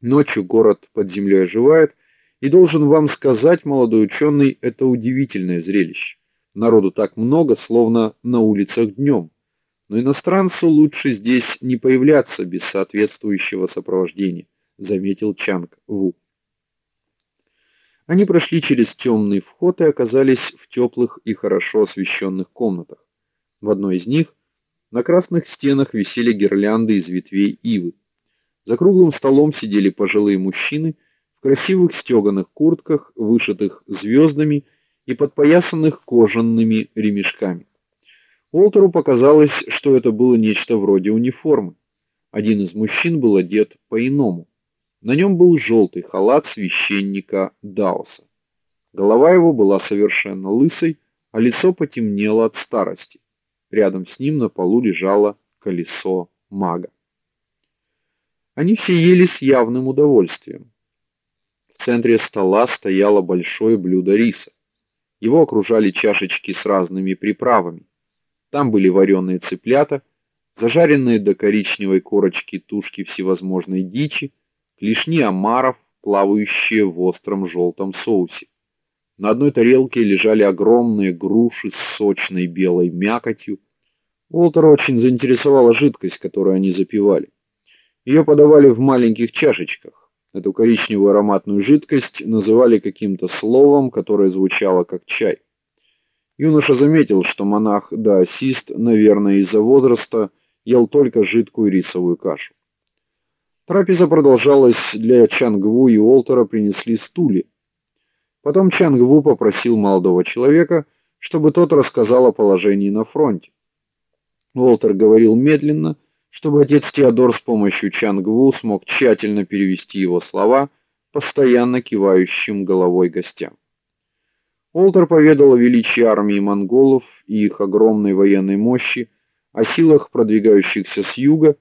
Ночью город под землей оживает, и должен вам сказать, молодой ученый, это удивительное зрелище. Народу так много, словно на улицах днем. Но иностранцу лучше здесь не появляться без соответствующего сопровождения, заметил Чанг Ву. Они прошли через темный вход и оказались в теплых и хорошо освещенных комнатах. В одной из них на красных стенах висели гирлянды из ветвей ивы. За круглым столом сидели пожилые мужчины в красивых стеганых куртках, вышитых звездами и подпоясанных кожаными ремешками. Уолтеру показалось, что это было нечто вроде униформы. Один из мужчин был одет по-иному. На нем был желтый халат священника Даоса. Голова его была совершенно лысой, а лицо потемнело от старости. Рядом с ним на полу лежало колесо мага. Они все ели с явным удовольствием. В центре стола стояло большое блюдо риса. Его окружали чашечки с разными приправами. Там были вареные цыплята, зажаренные до коричневой корочки тушки всевозможной дичи, клешни омаров, плавающие в остром желтом соусе. На одной тарелке лежали огромные груши с сочной белой мякотью. Уолтера очень заинтересовала жидкость, которую они запивали. Ее подавали в маленьких чашечках. Эту коричневую ароматную жидкость называли каким-то словом, которое звучало как чай. Юноша заметил, что монах даосист, наверное, из-за возраста, ел только жидкую рисовую кашу. Трапеза продолжалась, для Чангву и Олтера принесли стулья. Потом Чангву попросил молодого человека, чтобы тот рассказал о положении на фронте. Олтер говорил медленно, чтобы отец Теодор с помощью Чангву смог тщательно перевести его слова, постоянно кивающим головой гостям. Олтер поведал о величии армии монголов и их огромной военной мощи, о силах, продвигающихся с юга,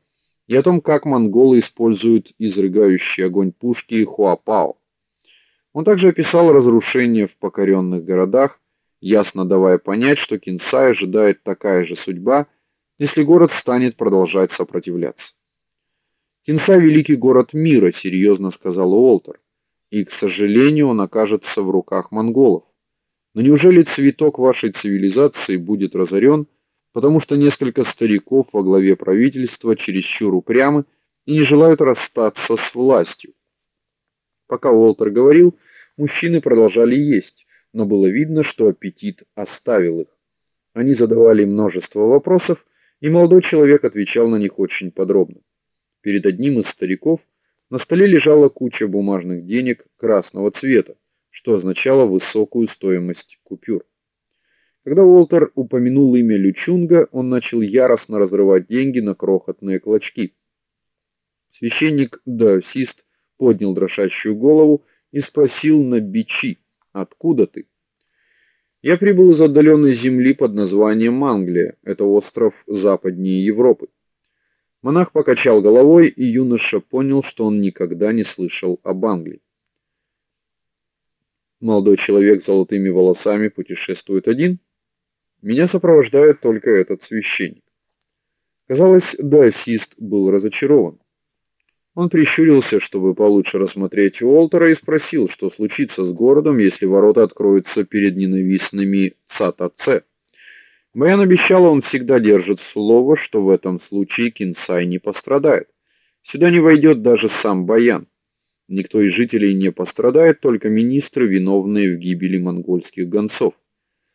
и о том, как монголы используют изрыгающие огонь пушки Хуапао. Он также описал разрушения в покоренных городах, ясно давая понять, что Кинсай ожидает такая же судьба, если город станет продолжать сопротивляться. Кинсай великий город мира, серьезно сказал Уолтер. И, к сожалению, он окажется в руках монголов. Но неужели цветок вашей цивилизации будет разорен, потому что несколько стариков во главе правительства чересчур упрямы и не желают расстаться с властью? Пока Уолтер говорил, мужчины продолжали есть, но было видно, что аппетит оставил их. Они задавали множество вопросов, и молодой человек отвечал на них очень подробно. Перед одним из стариков на столе лежала куча бумажных денег красного цвета что означало высокую стоимость купюр. Когда Уолтер упомянул имя Лючунга, он начал яростно разрывать деньги на крохотные клочки. Священник Даосист поднял дрожащую голову и спросил на бичи: "Откуда ты?" "Я прибыл из отдаленной земли под названием Манглия. Это остров западнее Европы". Монах покачал головой, и юноша понял, что он никогда не слышал об Англии. Молодой человек с золотыми волосами путешествует один. Меня сопровождает только этот священник. Казалось, даосист был разочарован. Он прищурился, чтобы получше рассмотреть Уолтера, и спросил, что случится с городом, если ворота откроются перед ненавистными Цатаце. Баян обещал, он всегда держит слово, что в этом случае Кинсай не пострадает. Сюда не войдет даже сам Баян. Никто из жителей не пострадает, только министры, виновные в гибели монгольских гонцов.